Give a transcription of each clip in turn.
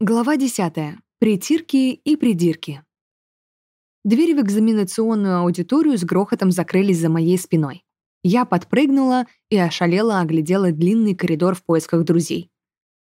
Глава 10. Притирки и придирки. Двери в экзаменационную аудиторию с грохотом закрылись за моей спиной. Я подпрыгнула и ошалела оглядела длинный коридор в поисках друзей.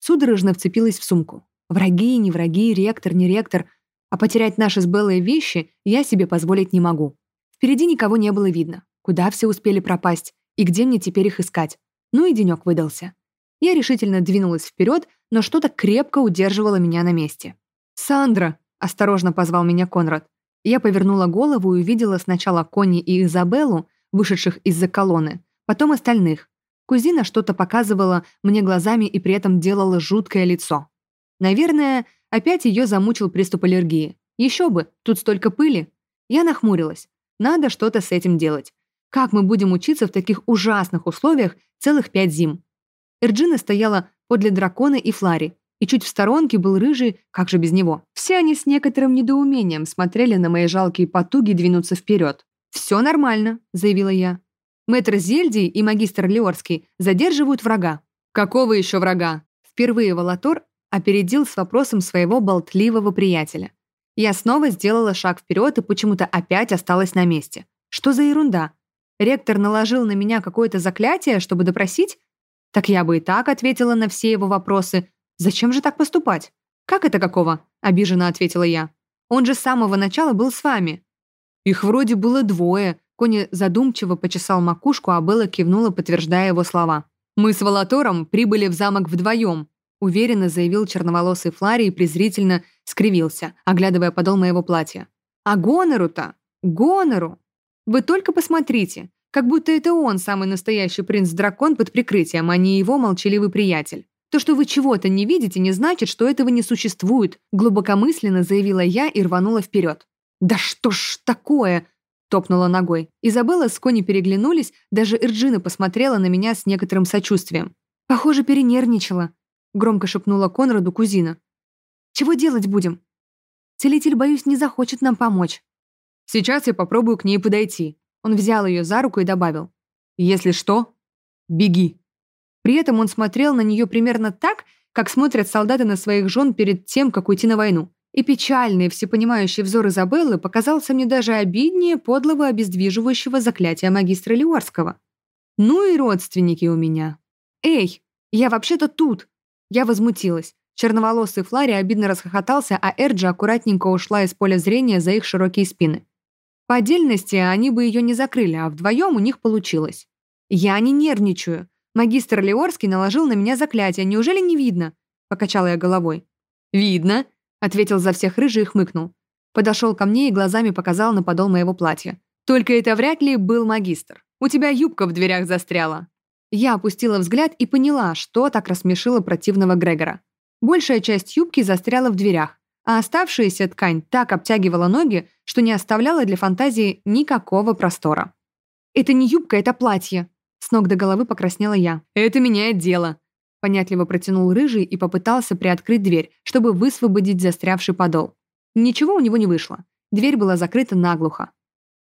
Судорожно вцепилась в сумку. Враги, не враги, ректор, не ректор. А потерять наши с Беллой вещи я себе позволить не могу. Впереди никого не было видно. Куда все успели пропасть? И где мне теперь их искать? Ну и денек выдался. Я решительно двинулась вперед, но что-то крепко удерживало меня на месте. «Сандра!» — осторожно позвал меня Конрад. Я повернула голову и увидела сначала Конни и Изабеллу, вышедших из-за колонны, потом остальных. Кузина что-то показывала мне глазами и при этом делала жуткое лицо. Наверное, опять ее замучил приступ аллергии. Еще бы, тут столько пыли. Я нахмурилась. Надо что-то с этим делать. Как мы будем учиться в таких ужасных условиях целых пять зим? Эрджина стояла подле дракона и Флари, и чуть в сторонке был рыжий, как же без него. Все они с некоторым недоумением смотрели на мои жалкие потуги двинуться вперед. «Все нормально», — заявила я. Мэтр Зельдий и магистр Леорский задерживают врага. «Какого еще врага?» Впервые Валатор опередил с вопросом своего болтливого приятеля. Я снова сделала шаг вперед и почему-то опять осталась на месте. Что за ерунда? Ректор наложил на меня какое-то заклятие, чтобы допросить? Так я бы и так ответила на все его вопросы. Зачем же так поступать? Как это какого? Обиженно ответила я. Он же с самого начала был с вами. Их вроде было двое. Кони задумчиво почесал макушку, а Белла кивнула, подтверждая его слова. «Мы с Волотором прибыли в замок вдвоем», уверенно заявил черноволосый Флари и презрительно скривился, оглядывая подол моего платья. «А Гонору-то? Гонору! Вы только посмотрите, как будто это он самый настоящий принц-дракон под прикрытием, а не его молчаливый приятель. То, что вы чего-то не видите, не значит, что этого не существует, глубокомысленно заявила я и рванула вперед. «Да что ж такое?» — топнула ногой. Изабелла с Кони переглянулись, даже Ирджина посмотрела на меня с некоторым сочувствием. «Похоже, перенервничала», — громко шепнула Конраду кузина. «Чего делать будем? Целитель, боюсь, не захочет нам помочь». «Сейчас я попробую к ней подойти», он взял ее за руку и добавил. «Если что, беги». При этом он смотрел на нее примерно так, как смотрят солдаты на своих жен перед тем, как уйти на войну. И печальный, всепонимающий взор Изабеллы показался мне даже обиднее подлого обездвиживающего заклятия магистра Леорского. Ну и родственники у меня. «Эй, я вообще-то тут!» Я возмутилась. Черноволосый Флари обидно расхохотался, а Эрджи аккуратненько ушла из поля зрения за их широкие спины. По отдельности они бы ее не закрыли, а вдвоем у них получилось. Я не нервничаю. Магистр Леорский наложил на меня заклятие. Неужели не видно? Покачала я головой. Видно, ответил за всех рыжий и хмыкнул. Подошел ко мне и глазами показал на подол моего платья. Только это вряд ли был магистр. У тебя юбка в дверях застряла. Я опустила взгляд и поняла, что так рассмешило противного Грегора. Большая часть юбки застряла в дверях, а оставшаяся ткань так обтягивала ноги, что не оставляла для фантазии никакого простора. «Это не юбка, это платье!» С ног до головы покраснела я. «Это меняет дело!» Понятливо протянул рыжий и попытался приоткрыть дверь, чтобы высвободить застрявший подол. Ничего у него не вышло. Дверь была закрыта наглухо.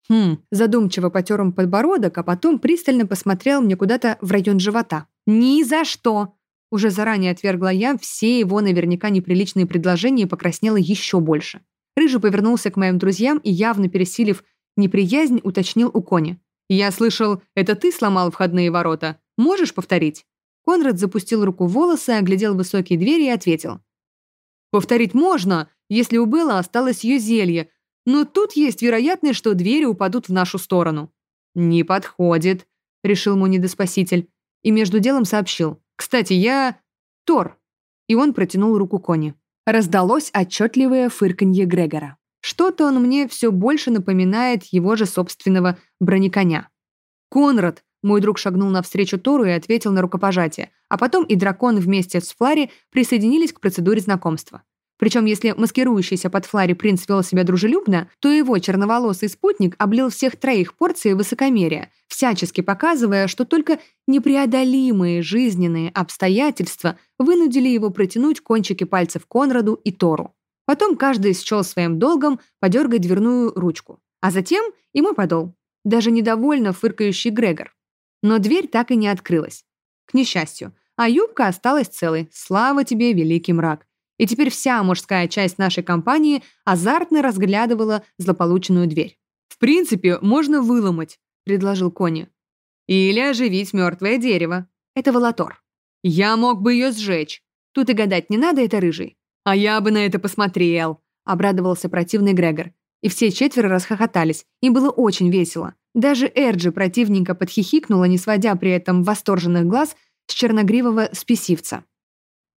Хм, задумчиво потер он подбородок, а потом пристально посмотрел мне куда-то в район живота. «Ни за что!» Уже заранее отвергла я все его наверняка неприличные предложения и покраснела еще больше. Рыжий повернулся к моим друзьям и, явно пересилив неприязнь, уточнил у Кони. «Я слышал, это ты сломал входные ворота. Можешь повторить?» Конрад запустил руку в волосы, оглядел высокие двери и ответил. «Повторить можно, если у Белла осталось ее зелье, но тут есть вероятность, что двери упадут в нашу сторону». «Не подходит», — решил Мунидоспаситель, и между делом сообщил. Кстати, я... Тор!» И он протянул руку Кони. Раздалось отчетливое фырканье Грегора. Что-то он мне все больше напоминает его же собственного бронеконя. «Конрад!» Мой друг шагнул навстречу Тору и ответил на рукопожатие, а потом и дракон вместе с Флари присоединились к процедуре знакомства. Причем, если маскирующийся под Флари принц вел себя дружелюбно, то его черноволосый спутник облил всех троих порцией высокомерия, всячески показывая, что только непреодолимые жизненные обстоятельства вынудили его протянуть кончики пальцев Конраду и Тору. Потом каждый счел своим долгом подергать дверную ручку. А затем и мой подол. Даже недовольно фыркающий Грегор. Но дверь так и не открылась. К несчастью. А юбка осталась целой. Слава тебе, великий мрак. И теперь вся мужская часть нашей компании азартно разглядывала злополученную дверь. «В принципе, можно выломать», — предложил Кони. «Или оживить мертвое дерево. Это Волотор. Я мог бы ее сжечь. Тут и гадать не надо, это рыжий. А я бы на это посмотрел», — обрадовался противный Грегор. И все четверо расхохотались. Им было очень весело. Даже Эрджи противненько подхихикнула, не сводя при этом восторженных глаз с черногривого спесивца.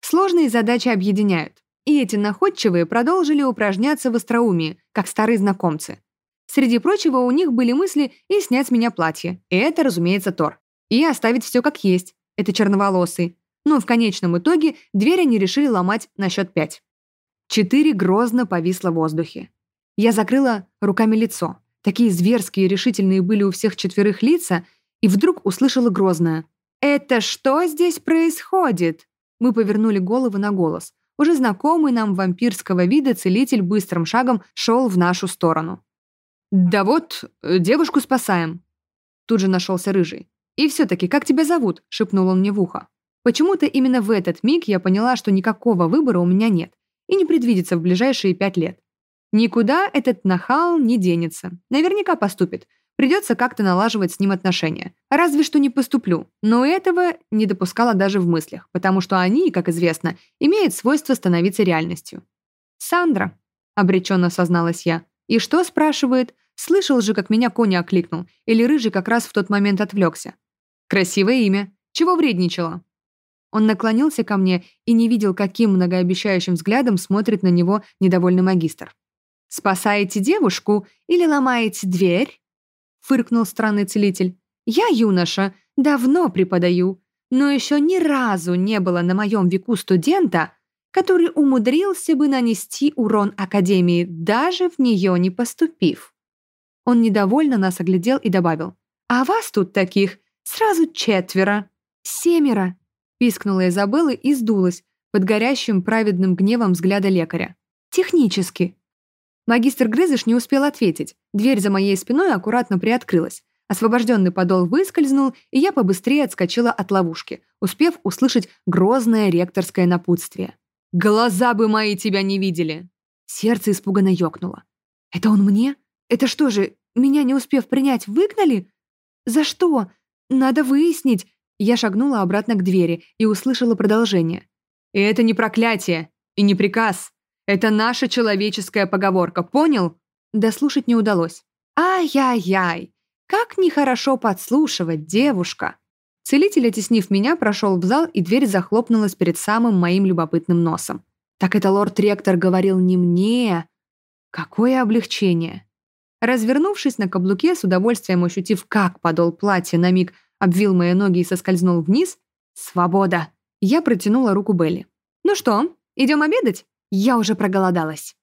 Сложные задачи объединяют. И эти находчивые продолжили упражняться в остроумии, как старые знакомцы. Среди прочего, у них были мысли и снять с меня платье. И это, разумеется, Тор. И оставить все как есть. Это черноволосый. Но в конечном итоге дверь они решили ломать на счет пять. Четыре грозно повисло в воздухе. Я закрыла руками лицо. Такие зверские и решительные были у всех четверых лица, и вдруг услышала грозное. «Это что здесь происходит?» Мы повернули головы на голос. Уже знакомый нам вампирского вида целитель быстрым шагом шел в нашу сторону. «Да вот, э, девушку спасаем». Тут же нашелся рыжий. «И все-таки, как тебя зовут?» — шепнул он мне в ухо. Почему-то именно в этот миг я поняла, что никакого выбора у меня нет и не предвидится в ближайшие пять лет. Никуда этот нахал не денется. Наверняка поступит. Придется как-то налаживать с ним отношения. Разве что не поступлю. Но этого не допускала даже в мыслях, потому что они, как известно, имеют свойство становиться реальностью. «Сандра», — обреченно созналась я. «И что?» — спрашивает. Слышал же, как меня Коня окликнул. Или Рыжий как раз в тот момент отвлекся. «Красивое имя. Чего вредничала?» Он наклонился ко мне и не видел, каким многообещающим взглядом смотрит на него недовольный магистр. «Спасаете девушку или ломаете дверь?» — фыркнул странный целитель. «Я, юноша, давно преподаю, но еще ни разу не было на моем веку студента, который умудрился бы нанести урон Академии, даже в нее не поступив». Он недовольно нас оглядел и добавил. «А вас тут таких сразу четверо». «Семеро», — пискнула Изабелла и сдулась под горящим праведным гневом взгляда лекаря. «Технически. Магистр Грызыш не успел ответить. Дверь за моей спиной аккуратно приоткрылась. Освобожденный подол выскользнул, и я побыстрее отскочила от ловушки, успев услышать грозное ректорское напутствие. «Глаза бы мои тебя не видели!» Сердце испуганно ёкнуло. «Это он мне? Это что же, меня не успев принять, выгнали? За что? Надо выяснить!» Я шагнула обратно к двери и услышала продолжение. «И это не проклятие, и не приказ. Это наша человеческая поговорка, понял?» Дослушать не удалось. «Ай-яй-яй! Как нехорошо подслушивать, девушка!» Целитель, оттеснив меня, прошел в зал, и дверь захлопнулась перед самым моим любопытным носом. «Так это лорд-ректор говорил не мне!» Какое облегчение! Развернувшись на каблуке, с удовольствием ощутив, как подол платья на миг обвил мои ноги и соскользнул вниз, «Свобода!» Я протянула руку Белли. «Ну что, идем обедать?» Я уже проголодалась.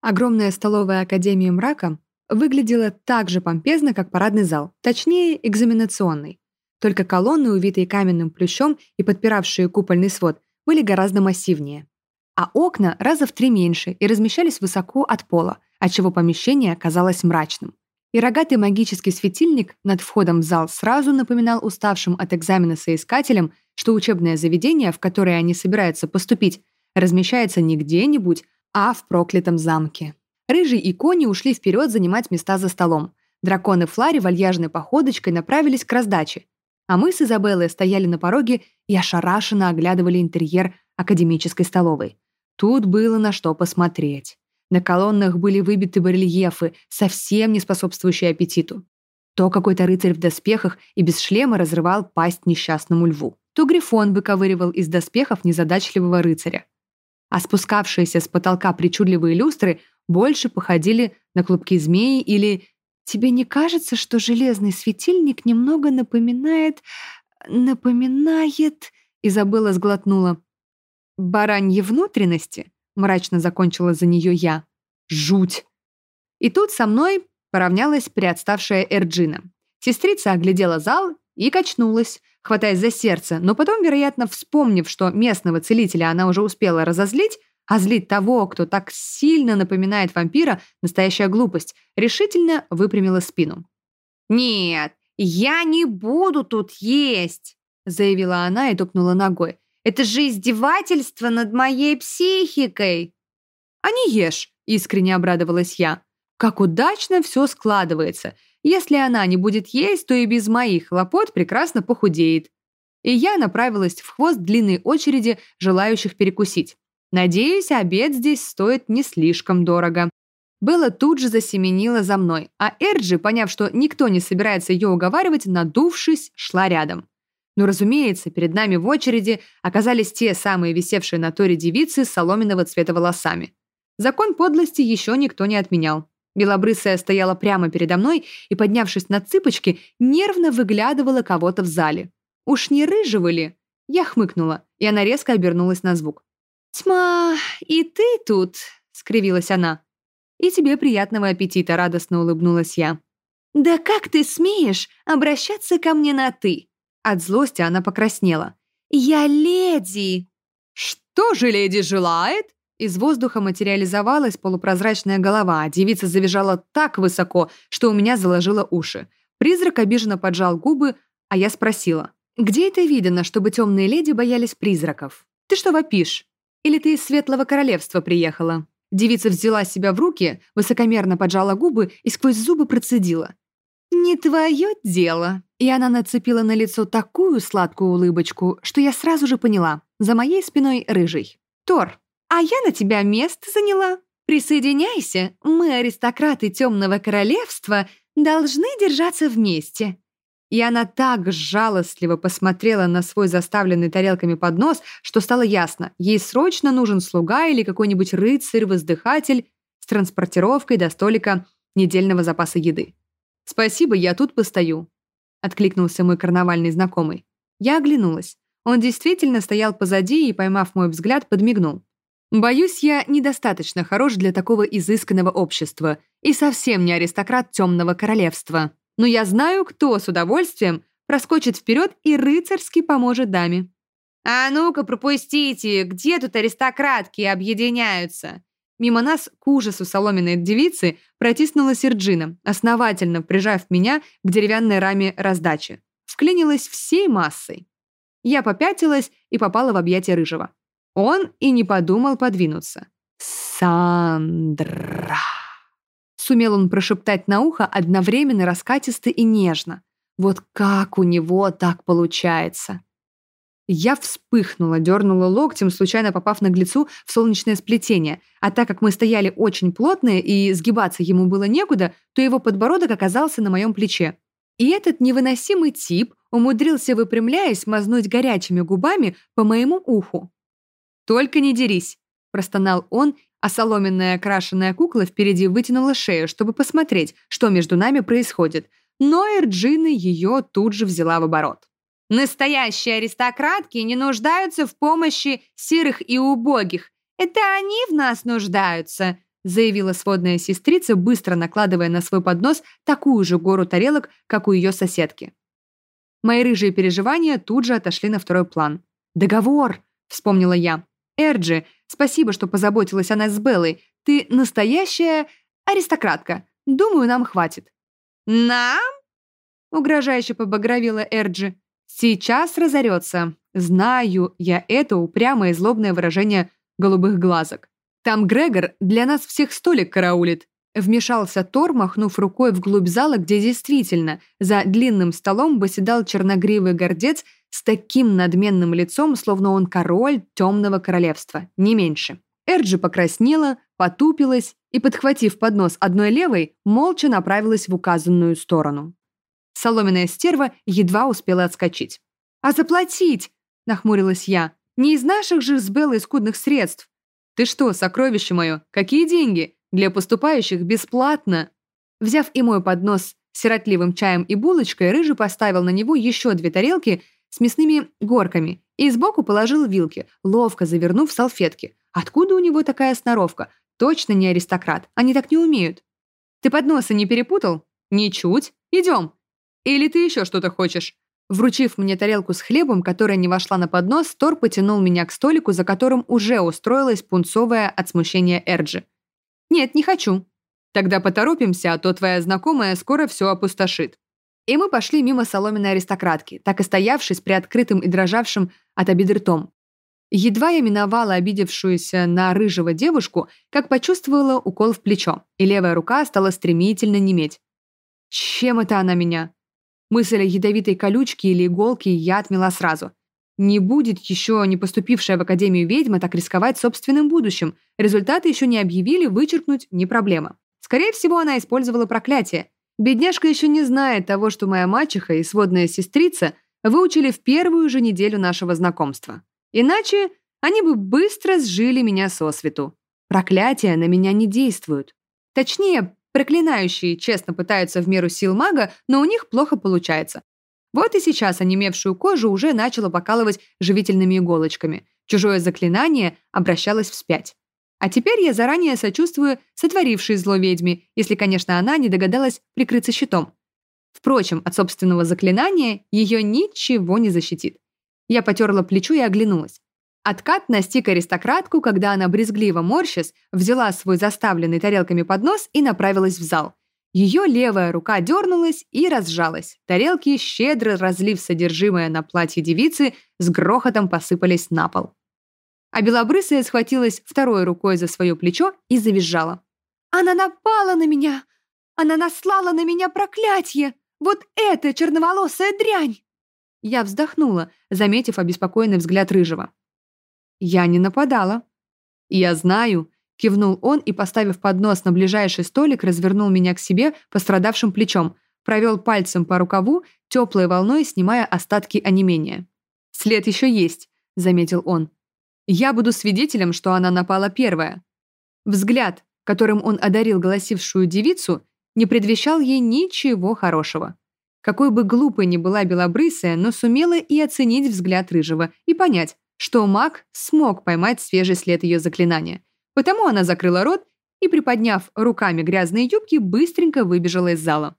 Огромная столовая Академии мрака выглядела так же помпезно, как парадный зал, точнее, экзаменационный. Только колонны, увитые каменным плющом и подпиравшие купольный свод, были гораздо массивнее. А окна раза в три меньше и размещались высоко от пола, отчего помещение казалось мрачным. И рогатый магический светильник над входом в зал сразу напоминал уставшим от экзамена соискателям, что учебное заведение, в которое они собираются поступить, размещается не где-нибудь, а в проклятом замке. Рыжий и Кони ушли вперед занимать места за столом. Драконы Флари вальяжной походочкой направились к раздаче. А мы с Изабеллой стояли на пороге и ошарашенно оглядывали интерьер академической столовой. Тут было на что посмотреть. На колоннах были выбиты барельефы, совсем не способствующие аппетиту. То какой-то рыцарь в доспехах и без шлема разрывал пасть несчастному льву то Грифон выковыривал из доспехов незадачливого рыцаря. А спускавшиеся с потолка причудливые люстры больше походили на клубки змеи или «Тебе не кажется, что железный светильник немного напоминает... напоминает...» Изабелла сглотнула. «Бараньи внутренности?» мрачно закончила за нее я. «Жуть!» И тут со мной поравнялась приотставшая Эрджина. Сестрица оглядела зал и качнулась, хватаясь за сердце, но потом, вероятно, вспомнив, что местного целителя она уже успела разозлить, а злить того, кто так сильно напоминает вампира, настоящая глупость, решительно выпрямила спину. «Нет, я не буду тут есть!» заявила она и топнула ногой. Это же издевательство над моей психикой!» «А не ешь!» — искренне обрадовалась я. «Как удачно все складывается! Если она не будет есть, то и без моих хлопот прекрасно похудеет». И я направилась в хвост длинной очереди желающих перекусить. Надеюсь, обед здесь стоит не слишком дорого. Белла тут же засеменила за мной, а Эрджи, поняв, что никто не собирается ее уговаривать, надувшись, шла рядом. Но, разумеется, перед нами в очереди оказались те самые висевшие на торе девицы с соломенного цвета волосами. Закон подлости еще никто не отменял. Белобрысая стояла прямо передо мной и, поднявшись на цыпочки, нервно выглядывала кого-то в зале. «Уж не рыжего ли?» Я хмыкнула, и она резко обернулась на звук. «Тьма, и ты тут?» — скривилась она. «И тебе приятного аппетита», — радостно улыбнулась я. «Да как ты смеешь обращаться ко мне на «ты»?» От злости она покраснела. «Я леди!» «Что же леди желает?» Из воздуха материализовалась полупрозрачная голова, а девица завизжала так высоко, что у меня заложило уши. Призрак обиженно поджал губы, а я спросила. «Где это видно, чтобы темные леди боялись призраков? Ты что вопишь? Или ты из Светлого Королевства приехала?» Девица взяла себя в руки, высокомерно поджала губы и сквозь зубы процедила. «Не твое дело!» И она нацепила на лицо такую сладкую улыбочку, что я сразу же поняла. За моей спиной рыжий. «Тор, а я на тебя место заняла. Присоединяйся, мы, аристократы Темного Королевства, должны держаться вместе». И она так жалостливо посмотрела на свой заставленный тарелками поднос, что стало ясно, ей срочно нужен слуга или какой-нибудь рыцарь-воздыхатель с транспортировкой до столика недельного запаса еды. «Спасибо, я тут постою», — откликнулся мой карнавальный знакомый. Я оглянулась. Он действительно стоял позади и, поймав мой взгляд, подмигнул. Боюсь, я недостаточно хорош для такого изысканного общества и совсем не аристократ темного королевства. Но я знаю, кто с удовольствием проскочит вперед и рыцарски поможет даме. «А ну-ка, пропустите! Где тут аристократки объединяются?» Мимо нас, к ужасу соломенной девицы, протиснулась Серджина, основательно прижав меня к деревянной раме раздачи. Вклинилась всей массой. Я попятилась и попала в объятия Рыжего. Он и не подумал подвинуться. «Сандра!» Сумел он прошептать на ухо одновременно раскатисто и нежно. Вот как у него так получается. Я вспыхнула, дернула локтем, случайно попав наглецу в солнечное сплетение, а так как мы стояли очень плотно и сгибаться ему было некуда, то его подбородок оказался на моем плече. И этот невыносимый тип умудрился, выпрямляясь, мазнуть горячими губами по моему уху. «Только не дерись», – простонал он, а соломенная окрашенная кукла впереди вытянула шею, чтобы посмотреть, что между нами происходит. Но Эрджина ее тут же взяла в оборот. «Настоящие аристократки не нуждаются в помощи серых и убогих. Это они в нас нуждаются», заявила сводная сестрица, быстро накладывая на свой поднос такую же гору тарелок, как у ее соседки. Мои рыжие переживания тут же отошли на второй план. «Договор!» — вспомнила я. Эрджи, спасибо, что позаботилась о нас с Беллой. Ты настоящая аристократка. Думаю, нам хватит». «Нам?» — угрожающе побагровила Эрджи. «Сейчас разорется. Знаю я это упрямое злобное выражение голубых глазок. Там Грегор для нас всех столик караулит. Вмешался Тор, махнув рукой вглубь зала, где действительно за длинным столом восседал черногривый гордец с таким надменным лицом, словно он король темного королевства, не меньше. Эрджи покраснела, потупилась и, подхватив поднос одной левой, молча направилась в указанную сторону. Соломенная стерва едва успела отскочить. «А заплатить?» – нахмурилась я. «Не из наших же с Беллой скудных средств». «Ты что, сокровище мое, какие деньги? Для поступающих бесплатно!» Взяв и мой поднос с сиротливым чаем и булочкой, Рыжий поставил на него еще две тарелки с мясными горками и сбоку положил вилки, ловко завернув салфетки. Откуда у него такая сноровка? Точно не аристократ, они так не умеют. «Ты подносы не перепутал?» «Ничуть. Идем!» «Или ты еще что-то хочешь?» Вручив мне тарелку с хлебом, которая не вошла на поднос, Тор потянул меня к столику, за которым уже устроилась пунцовая от смущения Эрджи. «Нет, не хочу». «Тогда поторопимся, а то твоя знакомая скоро все опустошит». И мы пошли мимо соломенной аристократки, так и стоявшей с приоткрытым и дрожавшим от обиды ртом. Едва я миновала обидевшуюся на рыжего девушку, как почувствовала укол в плечо, и левая рука стала стремительно неметь. Чем это она меня? Мысль о ядовитой колючке или иголке я отмела сразу. Не будет еще не поступившая в Академию ведьма так рисковать собственным будущим. Результаты еще не объявили, вычеркнуть не проблема. Скорее всего, она использовала проклятие. Бедняжка еще не знает того, что моя мачеха и сводная сестрица выучили в первую же неделю нашего знакомства. Иначе они бы быстро сжили меня со свету. Проклятия на меня не действуют. Точнее, проклинающие честно пытаются в меру сил мага, но у них плохо получается. Вот и сейчас онемевшую кожу уже начало покалывать живительными иголочками. Чужое заклинание обращалось вспять. А теперь я заранее сочувствую сотворившей зло ведьме, если, конечно, она не догадалась прикрыться щитом. Впрочем, от собственного заклинания ее ничего не защитит. Я потерла плечо и оглянулась. Откат настиг аристократку, когда она брезгливо морщась, взяла свой заставленный тарелками поднос и направилась в зал. Ее левая рука дернулась и разжалась. Тарелки, щедро разлив содержимое на платье девицы, с грохотом посыпались на пол. А белобрысая схватилась второй рукой за свое плечо и завизжала. «Она напала на меня! Она наслала на меня проклятие! Вот это черноволосая дрянь!» Я вздохнула, заметив обеспокоенный взгляд Рыжего. «Я не нападала». «Я знаю», — кивнул он и, поставив поднос на ближайший столик, развернул меня к себе пострадавшим плечом, провел пальцем по рукаву, теплой волной снимая остатки онемения. «След еще есть», — заметил он. «Я буду свидетелем, что она напала первая». Взгляд, которым он одарил голосившую девицу, не предвещал ей ничего хорошего. Какой бы глупой ни была белобрысая, но сумела и оценить взгляд рыжего и понять, что маг смог поймать свежий след ее заклинания. Потому она закрыла рот и, приподняв руками грязные юбки, быстренько выбежала из зала.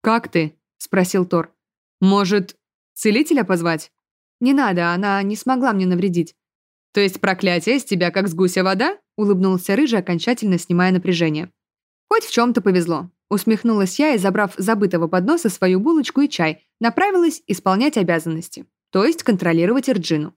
«Как ты?» – спросил Тор. «Может, целителя позвать?» «Не надо, она не смогла мне навредить». «То есть проклятие с тебя как с гуся вода?» – улыбнулся Рыжий, окончательно снимая напряжение. «Хоть в чем-то повезло. Усмехнулась я и, забрав забытого подноса свою булочку и чай, направилась исполнять обязанности, то есть контролировать Эрджину.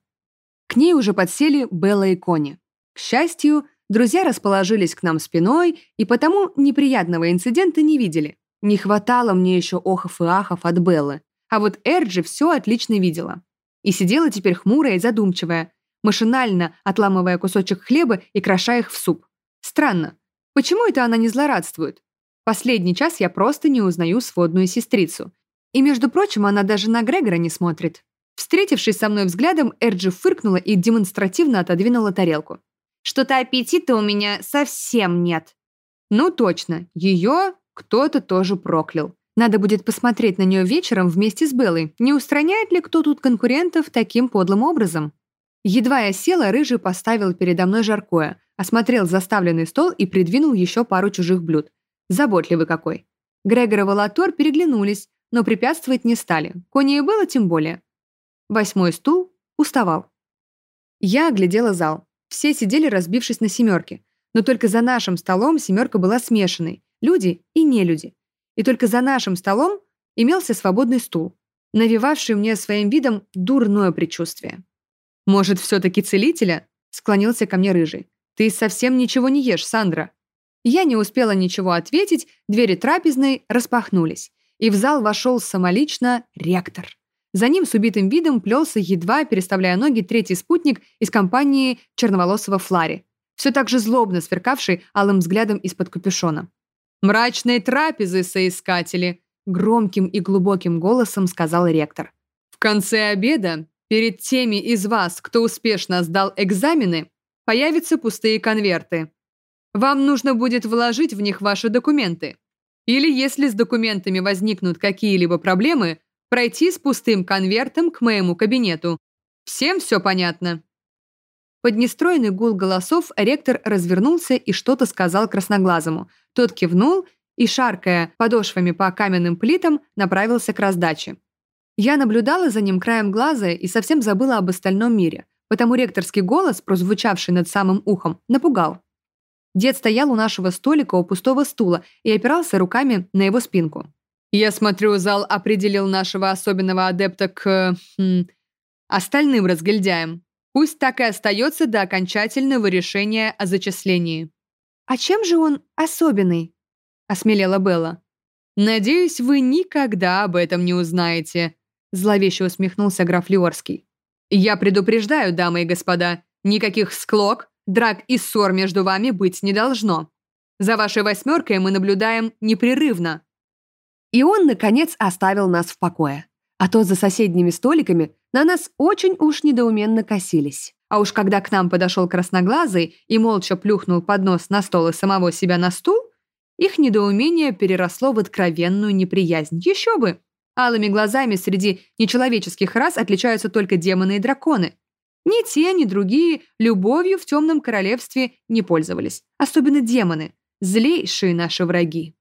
К ней уже подсели Белла и Кони. К счастью, друзья расположились к нам спиной и потому неприятного инцидента не видели. Не хватало мне еще охов и ахов от Беллы. А вот Эрджи все отлично видела. И сидела теперь хмурая и задумчивая, машинально отламывая кусочек хлеба и кроша их в суп. Странно, почему это она не злорадствует? Последний час я просто не узнаю сводную сестрицу. И, между прочим, она даже на Грегора не смотрит. Встретившись со мной взглядом, Эрджи фыркнула и демонстративно отодвинула тарелку. «Что-то аппетита у меня совсем нет». Ну точно, ее кто-то тоже проклял. Надо будет посмотреть на нее вечером вместе с Беллой, не устраняет ли кто тут конкурентов таким подлым образом. Едва я села, Рыжий поставил передо мной жаркое, осмотрел заставленный стол и придвинул еще пару чужих блюд. Заботливый какой. Грегор и Волотор переглянулись, но препятствовать не стали. Кони и было тем более. Восьмой стул уставал. Я оглядела зал. Все сидели, разбившись на семерки. Но только за нашим столом семерка была смешанной. Люди и нелюди. И только за нашим столом имелся свободный стул, навевавший мне своим видом дурное предчувствие. «Может, все-таки целителя?» — склонился ко мне рыжий. «Ты совсем ничего не ешь, Сандра». Я не успела ничего ответить, двери трапезной распахнулись, и в зал вошел самолично ректор. За ним с убитым видом плелся, едва переставляя ноги, третий спутник из компании черноволосого Флари, все так же злобно сверкавший алым взглядом из-под капюшона. «Мрачные трапезы, соискатели!» громким и глубоким голосом сказал ректор. «В конце обеда, перед теми из вас, кто успешно сдал экзамены, появятся пустые конверты. Вам нужно будет вложить в них ваши документы. Или, если с документами возникнут какие-либо проблемы, пройти с пустым конвертом к моему кабинету. Всем все понятно?» Под нестроенный гул голосов ректор развернулся и что-то сказал красноглазому. Тот кивнул и, шаркая подошвами по каменным плитам, направился к раздаче. Я наблюдала за ним краем глаза и совсем забыла об остальном мире, потому ректорский голос, прозвучавший над самым ухом, напугал. Дед стоял у нашего столика у пустого стула и опирался руками на его спинку. «Я смотрю, зал определил нашего особенного адепта к... Хм, остальным разгильдяям. Пусть так и остается до окончательного решения о зачислении». «А чем же он особенный?» — осмелела Белла. «Надеюсь, вы никогда об этом не узнаете», — зловеще усмехнулся граф Лиорский. «Я предупреждаю, дамы и господа, никаких склок, драк и ссор между вами быть не должно. За вашей восьмеркой мы наблюдаем непрерывно». И он, наконец, оставил нас в покое. А то за соседними столиками на нас очень уж недоуменно косились. А уж когда к нам подошел красноглазый и молча плюхнул поднос на стол и самого себя на стул, их недоумение переросло в откровенную неприязнь. Еще бы! Алыми глазами среди нечеловеческих рас отличаются только демоны и драконы. Ни те, ни другие любовью в темном королевстве не пользовались. Особенно демоны. Злейшие наши враги.